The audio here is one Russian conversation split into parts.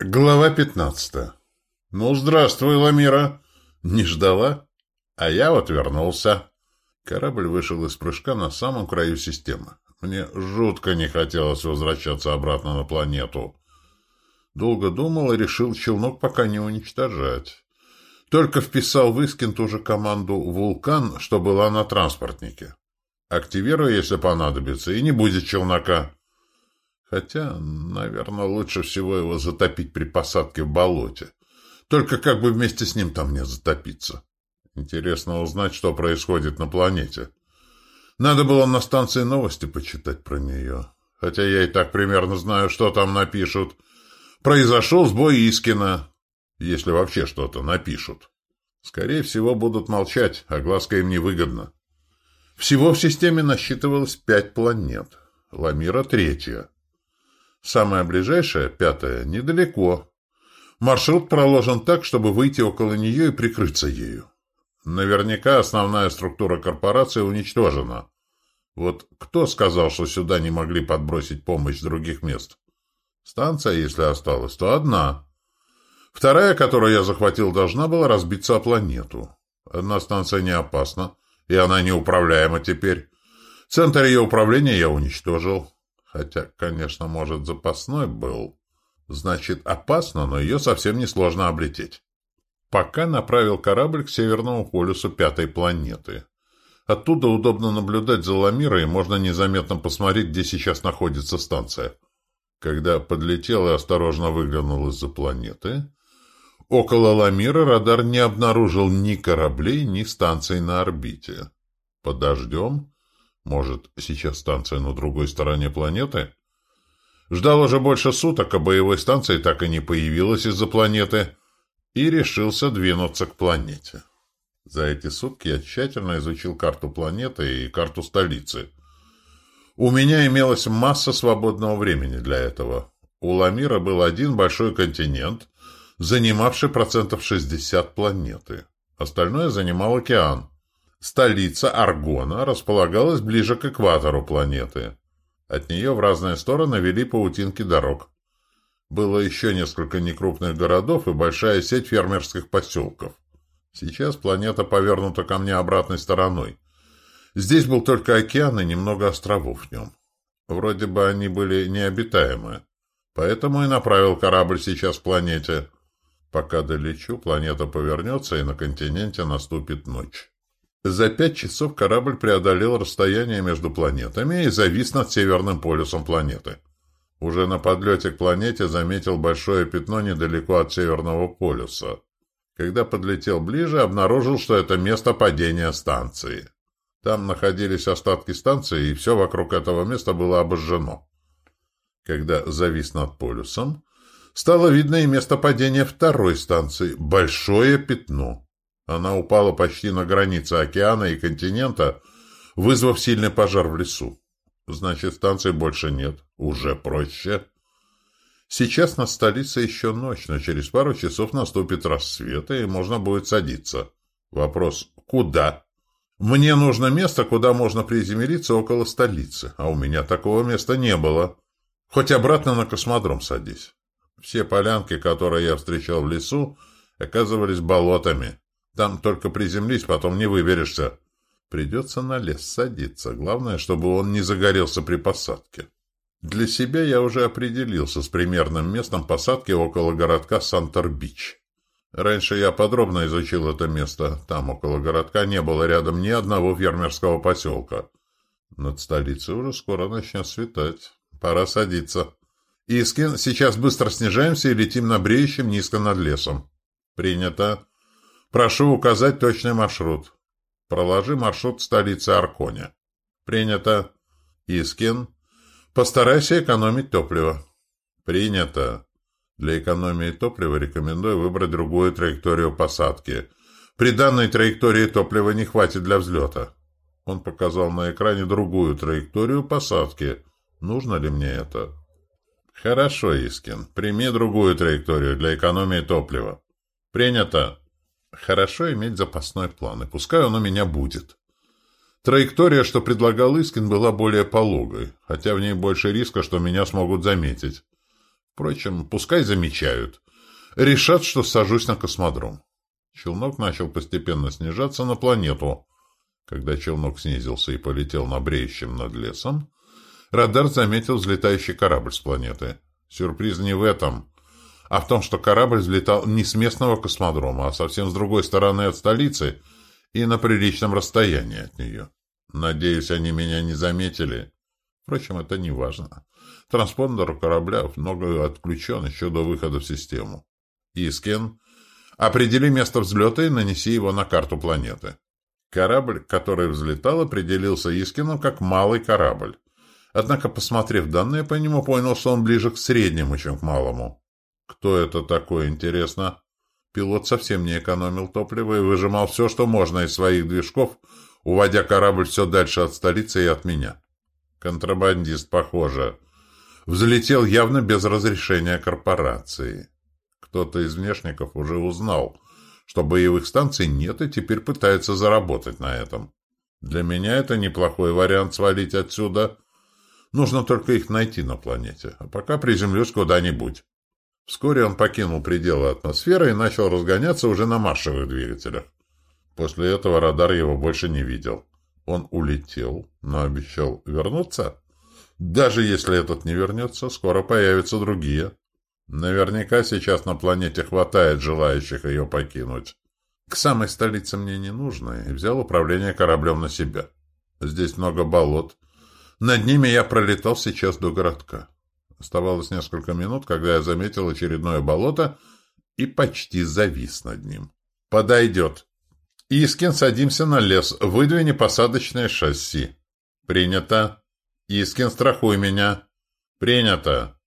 Глава пятнадцатая. «Ну, здравствуй, Ламира!» «Не ждала?» «А я вот вернулся». Корабль вышел из прыжка на самом краю системы. Мне жутко не хотелось возвращаться обратно на планету. Долго думал и решил челнок пока не уничтожать. Только вписал в Искин ту же команду «Вулкан», что была на транспортнике. Активирую, если понадобится, и не будет челнока. Хотя, наверное, лучше всего его затопить при посадке в болоте. Только как бы вместе с ним там не затопиться. Интересно узнать, что происходит на планете. Надо было на станции новости почитать про нее. Хотя я и так примерно знаю, что там напишут. Произошел сбой Искина. Если вообще что-то напишут. Скорее всего, будут молчать, а глазка им невыгодна. Всего в системе насчитывалось пять планет. Ламира — третья. Самая ближайшая, пятая, недалеко. Маршрут проложен так, чтобы выйти около нее и прикрыться ею. Наверняка основная структура корпорации уничтожена. Вот кто сказал, что сюда не могли подбросить помощь с других мест? Станция, если осталась, то одна. Вторая, которую я захватил, должна была разбиться о планету. Одна станция не опасна, и она неуправляема теперь. Центр ее управления я уничтожил. Хотя, конечно, может, запасной был. Значит, опасно, но ее совсем несложно облететь. Пока направил корабль к северному полюсу пятой планеты. Оттуда удобно наблюдать за Ламирой, и можно незаметно посмотреть, где сейчас находится станция. Когда подлетел и осторожно выглянул из-за планеты, около Ламира радар не обнаружил ни кораблей, ни станций на орбите. Подождем может, сейчас станция на другой стороне планеты? Ждал уже больше суток, а боевой станции так и не появилась из-за планеты, и решился двинуться к планете. За эти сутки я тщательно изучил карту планеты и карту столицы. У меня имелась масса свободного времени для этого. У Ламира был один большой континент, занимавший процентов 60 планеты. Остальное занимал океан. Столица Аргона располагалась ближе к экватору планеты. От нее в разные стороны вели паутинки дорог. Было еще несколько некрупных городов и большая сеть фермерских поселков. Сейчас планета повернута ко мне обратной стороной. Здесь был только океан и немного островов в нем. Вроде бы они были необитаемые. Поэтому и направил корабль сейчас к планете. Пока долечу, планета повернется, и на континенте наступит ночь. За пять часов корабль преодолел расстояние между планетами и завис над северным полюсом планеты. Уже на подлете к планете заметил большое пятно недалеко от северного полюса. Когда подлетел ближе, обнаружил, что это место падения станции. Там находились остатки станции, и все вокруг этого места было обожжено. Когда завис над полюсом, стало видно и место падения второй станции – большое пятно – она упала почти на границе океана и континента, вызвав сильный пожар в лесу. Значит, станции больше нет. Уже проще. Сейчас на столице еще ночь, но через пару часов наступит рассвет, и можно будет садиться. Вопрос «Куда?» Мне нужно место, куда можно приземлиться около столицы, а у меня такого места не было. Хоть обратно на космодром садись. Все полянки, которые я встречал в лесу, оказывались болотами. Там только приземлись, потом не выберешься. Придется на лес садиться. Главное, чтобы он не загорелся при посадке. Для себя я уже определился с примерным местом посадки около городка Сантер-Бич. Раньше я подробно изучил это место. Там, около городка, не было рядом ни одного фермерского поселка. Над столицей уже скоро начнет светать. Пора садиться. Искин, сейчас быстро снижаемся и летим на бреющем низко над лесом. Принято. Прошу указать точный маршрут. Проложи маршрут столицы Арконя. Принято. Искин. Постарайся экономить топливо. Принято. Для экономии топлива рекомендую выбрать другую траекторию посадки. При данной траектории топлива не хватит для взлета. Он показал на экране другую траекторию посадки. Нужно ли мне это? Хорошо, Искин. Прими другую траекторию для экономии топлива. Принято. Хорошо иметь запасной план, и пускай он у меня будет. Траектория, что предлагал Искин, была более пологой, хотя в ней больше риска, что меня смогут заметить. Впрочем, пускай замечают. Решат, что сажусь на космодром. Челнок начал постепенно снижаться на планету. Когда челнок снизился и полетел на бреющем над лесом, радар заметил взлетающий корабль с планеты. Сюрприз не в этом, а в том, что корабль взлетал не с местного космодрома, а совсем с другой стороны от столицы и на приличном расстоянии от нее. Надеюсь, они меня не заметили. Впрочем, это не важно. Транспондер у корабля много отключен еще до выхода в систему. Искин, определи место взлета и нанеси его на карту планеты. Корабль, который взлетал, определился Искином как малый корабль. Однако, посмотрев данные по нему, понял, что он ближе к среднему, чем к малому. Кто это такой, интересно? Пилот совсем не экономил топливо и выжимал все, что можно из своих движков, уводя корабль все дальше от столицы и от меня. Контрабандист, похоже. Взлетел явно без разрешения корпорации. Кто-то из внешников уже узнал, что боевых станций нет и теперь пытается заработать на этом. Для меня это неплохой вариант свалить отсюда. Нужно только их найти на планете, а пока приземлюсь куда-нибудь. Вскоре он покинул пределы атмосферы и начал разгоняться уже на маршевых двигателях. После этого радар его больше не видел. Он улетел, но обещал вернуться. Даже если этот не вернется, скоро появятся другие. Наверняка сейчас на планете хватает желающих ее покинуть. К самой столице мне не нужно, и взял управление кораблем на себя. Здесь много болот. Над ними я пролетал сейчас до городка. Оставалось несколько минут, когда я заметил очередное болото и почти завис над ним. «Подойдет!» «Искин, садимся на лес. Выдвини посадочное шасси». «Принято!» «Искин, страхуй меня!» «Принято!»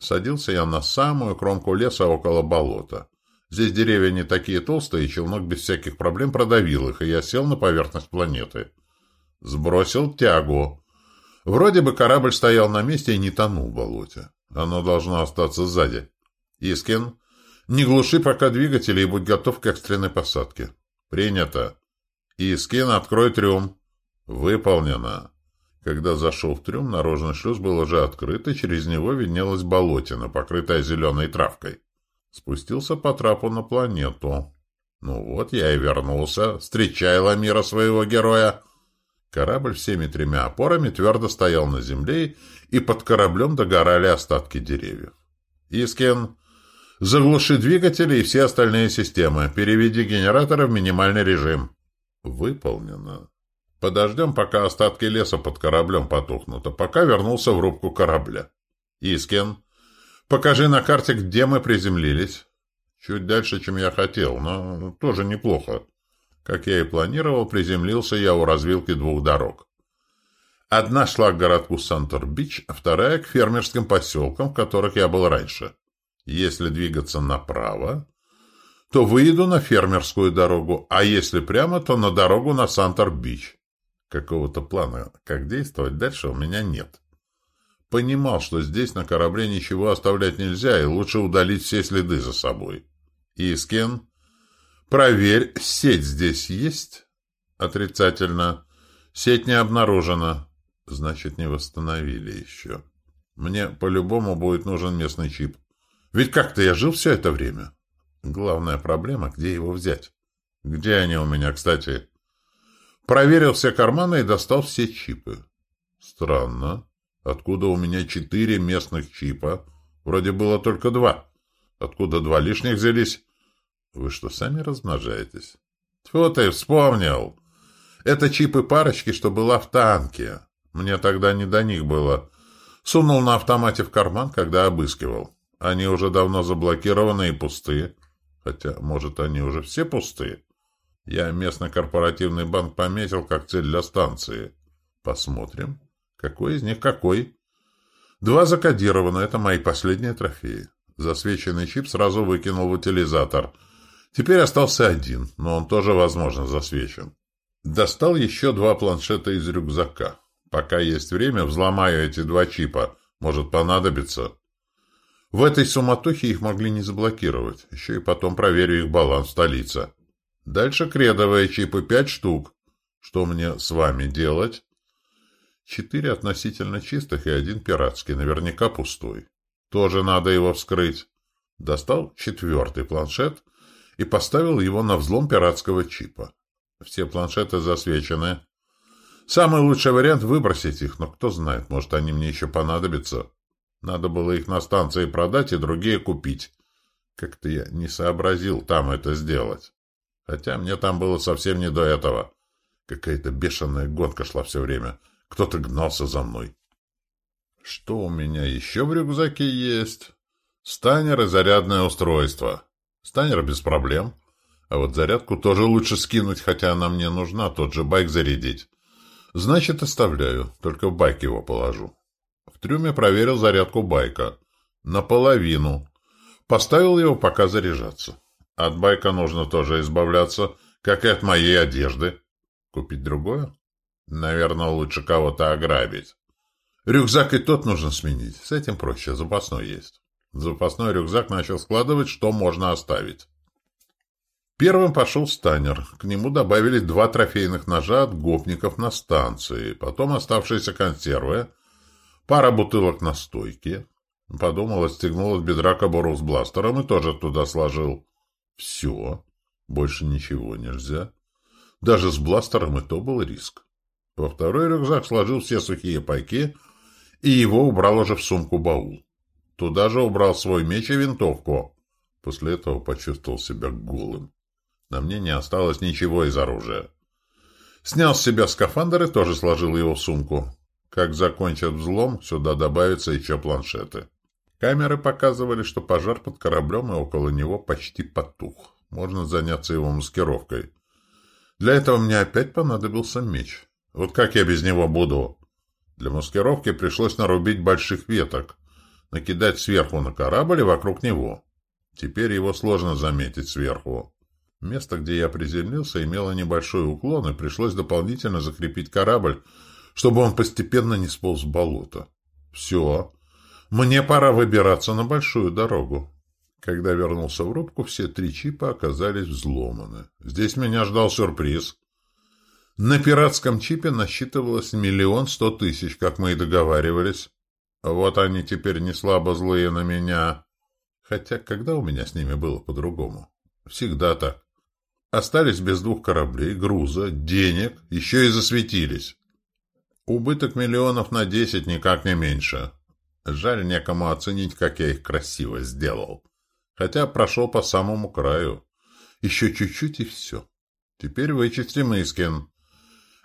Садился я на самую кромку леса около болота. Здесь деревья не такие толстые, и челнок без всяких проблем продавил их, и я сел на поверхность планеты. Сбросил тягу. Вроде бы корабль стоял на месте и не тонул в болоте. Оно должно остаться сзади. Искин, не глуши пока двигатели и будь готов к экстренной посадке. Принято. Искин, открой трюм. Выполнено. Когда зашел в трюм, наружный шлюз был уже открыт, и через него виднелась болотина, покрытая зеленой травкой. Спустился по трапу на планету. Ну вот, я и вернулся. Встречай, Ламира, своего героя. Корабль всеми тремя опорами твердо стоял на земле, и под кораблем догорали остатки деревьев. Искин, заглуши двигатели и все остальные системы. Переведи генераторы в минимальный режим. Выполнено. Подождем, пока остатки леса под кораблем потухнут, а пока вернулся в рубку корабля. Искин, покажи на карте, где мы приземлились. Чуть дальше, чем я хотел, но тоже неплохо. Как я и планировал, приземлился я у развилки двух дорог. Одна шла к городку Сантор-Бич, а вторая — к фермерским поселкам, в которых я был раньше. Если двигаться направо, то выйду на фермерскую дорогу, а если прямо, то на дорогу на Сантор-Бич. Какого-то плана, как действовать дальше, у меня нет. Понимал, что здесь на корабле ничего оставлять нельзя, и лучше удалить все следы за собой. Искин, проверь, сеть здесь есть? Отрицательно. Сеть не обнаружена. Значит, не восстановили еще. Мне по-любому будет нужен местный чип. Ведь как-то я жил все это время. Главная проблема, где его взять? Где они у меня, кстати? Проверил все карманы и достал все чипы. Странно. Откуда у меня четыре местных чипа? Вроде было только два. Откуда два лишних взялись? Вы что, сами размножаетесь? Тьфу ты, вспомнил. Это чипы парочки, что была в танке. Мне тогда не до них было. Сунул на автомате в карман, когда обыскивал. Они уже давно заблокированы и пустые. Хотя, может, они уже все пустые? Я местный корпоративный банк пометил как цель для станции. Посмотрим, какой из них какой. Два закодировано, это мои последние трофеи. Засвеченный чип сразу выкинул в утилизатор. Теперь остался один, но он тоже, возможно, засвечен. Достал еще два планшета из рюкзака. Пока есть время, взломаю эти два чипа. Может понадобиться. В этой суматохе их могли не заблокировать. Еще и потом проверю их баланс в столице. Дальше кредовые чипы пять штук. Что мне с вами делать? Четыре относительно чистых и один пиратский, наверняка пустой. Тоже надо его вскрыть. Достал четвертый планшет и поставил его на взлом пиратского чипа. Все планшеты засвечены. Самый лучший вариант — выбросить их, но кто знает, может, они мне еще понадобятся. Надо было их на станции продать и другие купить. Как-то я не сообразил там это сделать. Хотя мне там было совсем не до этого. Какая-то бешеная гонка шла все время. Кто-то гнался за мной. Что у меня еще в рюкзаке есть? Станер и зарядное устройство. Станер без проблем. А вот зарядку тоже лучше скинуть, хотя она мне нужна, тот же байк зарядить. Значит, оставляю, только в байк его положу. В трюме проверил зарядку байка. Наполовину. Поставил его пока заряжаться. От байка нужно тоже избавляться, как и от моей одежды. Купить другое? Наверное, лучше кого-то ограбить. Рюкзак и тот нужно сменить. С этим проще, запасной есть. Запасной рюкзак начал складывать, что можно оставить. Первым пошел станер. К нему добавили два трофейных ножа от гопников на станции, потом оставшиеся консервы, пара бутылок на стойке. Подумал, отстегнул от бедра кобуру с бластером и тоже туда сложил. Все. Больше ничего нельзя. Даже с бластером и то был риск. Во второй рюкзак сложил все сухие пайки и его убрал уже в сумку-баул. Туда же убрал свой меч и винтовку. После этого почувствовал себя голым. На мне не осталось ничего из оружия. Снял с себя скафандр и тоже сложил его в сумку. Как закончат взлом, сюда добавятся еще планшеты. Камеры показывали, что пожар под кораблем и около него почти потух. Можно заняться его маскировкой. Для этого мне опять понадобился меч. Вот как я без него буду? Для маскировки пришлось нарубить больших веток, накидать сверху на корабль и вокруг него. Теперь его сложно заметить сверху. Место, где я приземлился, имело небольшой уклон, и пришлось дополнительно закрепить корабль, чтобы он постепенно не сполз в болото. Все. Мне пора выбираться на большую дорогу. Когда вернулся в рубку, все три чипа оказались взломаны. Здесь меня ждал сюрприз. На пиратском чипе насчитывалось миллион сто тысяч, как мы и договаривались. Вот они теперь не слабо злые на меня. Хотя когда у меня с ними было по-другому? Всегда так. Остались без двух кораблей, груза, денег, еще и засветились. Убыток миллионов на десять никак не меньше. Жаль некому оценить, как я их красиво сделал. Хотя прошел по самому краю. Еще чуть-чуть и все. Теперь вычистим Искин.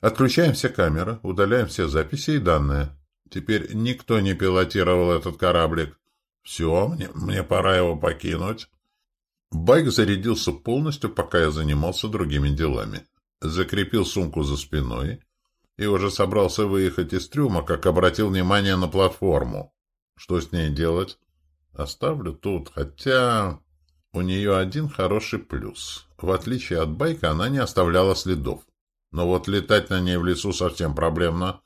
Отключаем все камеры, удаляем все записи и данные. Теперь никто не пилотировал этот кораблик. Все, мне, мне пора его покинуть. Байк зарядился полностью, пока я занимался другими делами. Закрепил сумку за спиной и уже собрался выехать из трюма, как обратил внимание на платформу. Что с ней делать? Оставлю тут, хотя... У нее один хороший плюс. В отличие от байка, она не оставляла следов. Но вот летать на ней в лесу совсем проблемно.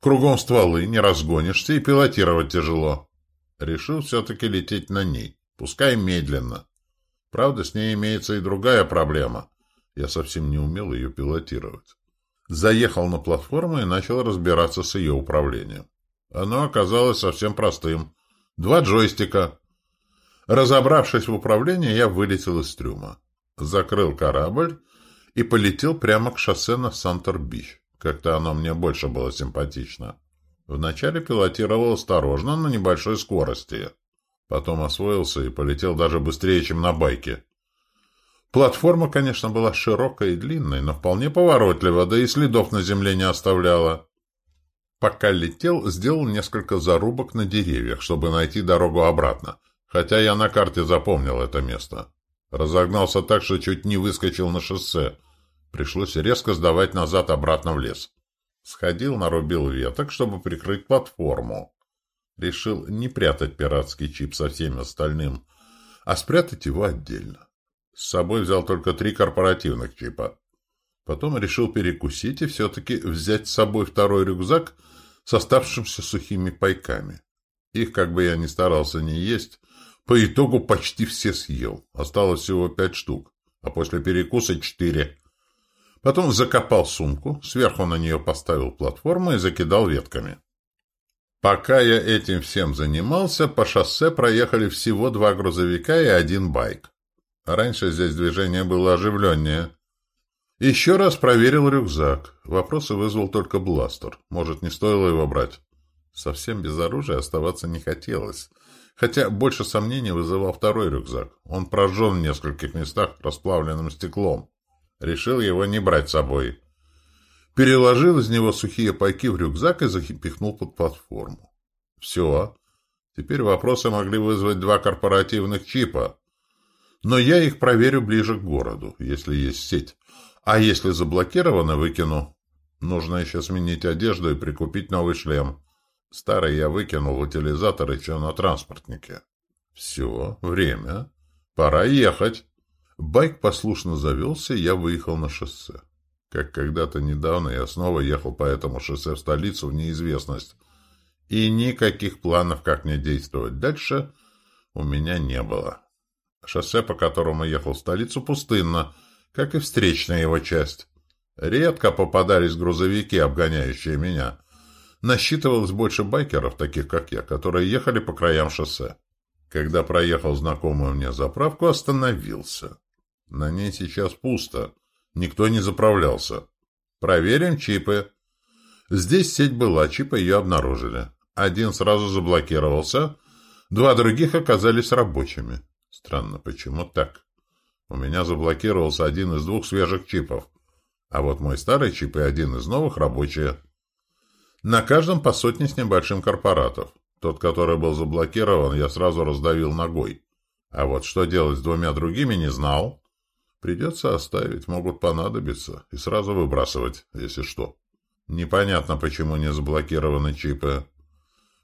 Кругом стволы, не разгонишься и пилотировать тяжело. Решил все-таки лететь на ней, пускай медленно. Правда, с ней имеется и другая проблема. Я совсем не умел ее пилотировать. Заехал на платформу и начал разбираться с ее управлением. Оно оказалось совсем простым. Два джойстика. Разобравшись в управлении, я вылетел из трюма. Закрыл корабль и полетел прямо к шоссе на Сантер-Бич. Как-то оно мне больше было симпатично. Вначале пилотировал осторожно, на небольшой скорости. Потом освоился и полетел даже быстрее, чем на байке. Платформа, конечно, была широкой и длинной, но вполне поворотливая, да и следов на земле не оставляла. Пока летел, сделал несколько зарубок на деревьях, чтобы найти дорогу обратно, хотя я на карте запомнил это место. Разогнался так, что чуть не выскочил на шоссе. Пришлось резко сдавать назад обратно в лес. Сходил, нарубил веток, чтобы прикрыть платформу. Решил не прятать пиратский чип со всем остальным, а спрятать его отдельно. С собой взял только три корпоративных чипа. Потом решил перекусить и все-таки взять с собой второй рюкзак с оставшимся сухими пайками. Их, как бы я ни старался не есть, по итогу почти все съел. Осталось всего пять штук, а после перекуса четыре. Потом закопал сумку, сверху на нее поставил платформу и закидал ветками. Пока я этим всем занимался, по шоссе проехали всего два грузовика и один байк. Раньше здесь движение было оживленнее. Еще раз проверил рюкзак. Вопросы вызвал только бластер. Может, не стоило его брать? Совсем без оружия оставаться не хотелось. Хотя больше сомнений вызывал второй рюкзак. Он прожжен в нескольких местах расплавленным стеклом. Решил его не брать с собой. Переложил из него сухие пайки в рюкзак и запихнул под платформу. Все. Теперь вопросы могли вызвать два корпоративных чипа. Но я их проверю ближе к городу, если есть сеть. А если заблокировано, выкину. Нужно еще сменить одежду и прикупить новый шлем. Старый я выкинул в утилизатор еще на транспортнике. Все, время. Пора ехать. Байк послушно завелся, и я выехал на шоссе. Как когда-то недавно я снова ехал по этому шоссе в столицу в неизвестность. И никаких планов, как мне действовать дальше, у меня не было. Шоссе, по которому ехал в столицу, пустынно, как и встречная его часть. Редко попадались грузовики, обгоняющие меня. Насчитывалось больше байкеров, таких как я, которые ехали по краям шоссе. Когда проехал знакомую мне заправку, остановился. На ней сейчас пусто. Никто не заправлялся. Проверим чипы. Здесь сеть была, чипы ее обнаружили. Один сразу заблокировался, два других оказались рабочими. Странно, почему так? У меня заблокировался один из двух свежих чипов, а вот мой старый чип и один из новых рабочие. На каждом по сотне с небольшим корпоратов. Тот, который был заблокирован, я сразу раздавил ногой. А вот что делать с двумя другими, не знал. Придется оставить, могут понадобиться, и сразу выбрасывать, если что. Непонятно, почему не заблокированы чипы.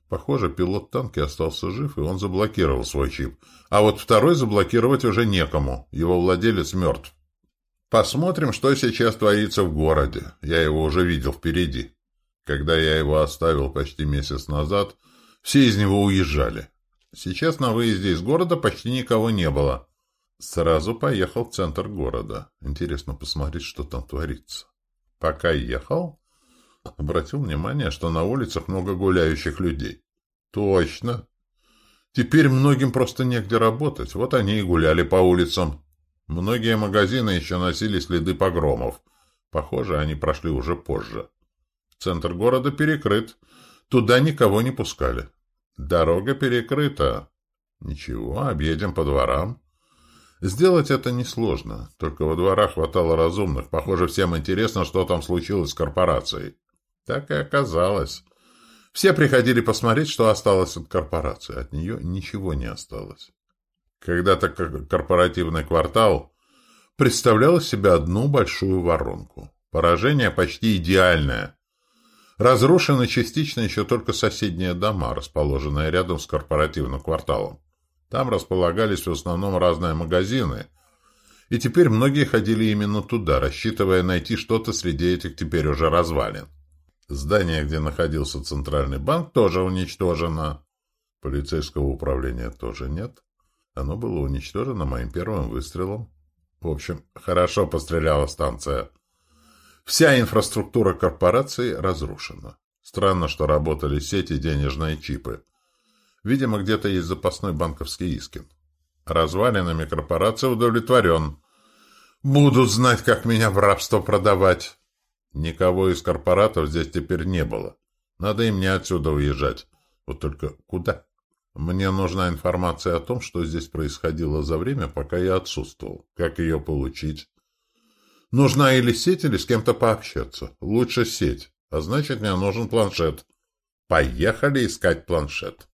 Похоже, пилот танки остался жив, и он заблокировал свой чип. А вот второй заблокировать уже некому, его владелец мертв. Посмотрим, что сейчас творится в городе. Я его уже видел впереди. Когда я его оставил почти месяц назад, все из него уезжали. Сейчас на выезде из города почти никого не было. Сразу поехал в центр города. Интересно посмотреть, что там творится. Пока ехал, обратил внимание, что на улицах много гуляющих людей. Точно. Теперь многим просто негде работать. Вот они и гуляли по улицам. Многие магазины еще носили следы погромов. Похоже, они прошли уже позже. Центр города перекрыт. Туда никого не пускали. Дорога перекрыта. Ничего, объедем по дворам. Сделать это несложно, только во дворах хватало разумных. Похоже, всем интересно, что там случилось с корпорацией. Так и оказалось. Все приходили посмотреть, что осталось от корпорации. От нее ничего не осталось. Когда-то корпоративный квартал представлял из себя одну большую воронку. Поражение почти идеальное. Разрушены частично еще только соседние дома, расположенные рядом с корпоративным кварталом. Там располагались в основном разные магазины, и теперь многие ходили именно туда, рассчитывая найти что-то среди этих теперь уже развалин. Здание, где находился Центральный банк, тоже уничтожено. Полицейского управления тоже нет. Оно было уничтожено моим первым выстрелом. В общем, хорошо постреляла станция. Вся инфраструктура корпорации разрушена. Странно, что работали сети денежные чипы. Видимо, где-то есть запасной банковский Искин. Развалинами корпорации удовлетворен. Будут знать, как меня в рабство продавать. Никого из корпоратов здесь теперь не было. Надо им не отсюда уезжать. Вот только куда? Мне нужна информация о том, что здесь происходило за время, пока я отсутствовал. Как ее получить? Нужна или сеть, или с кем-то пообщаться. Лучше сеть. А значит, мне нужен планшет. Поехали искать планшет.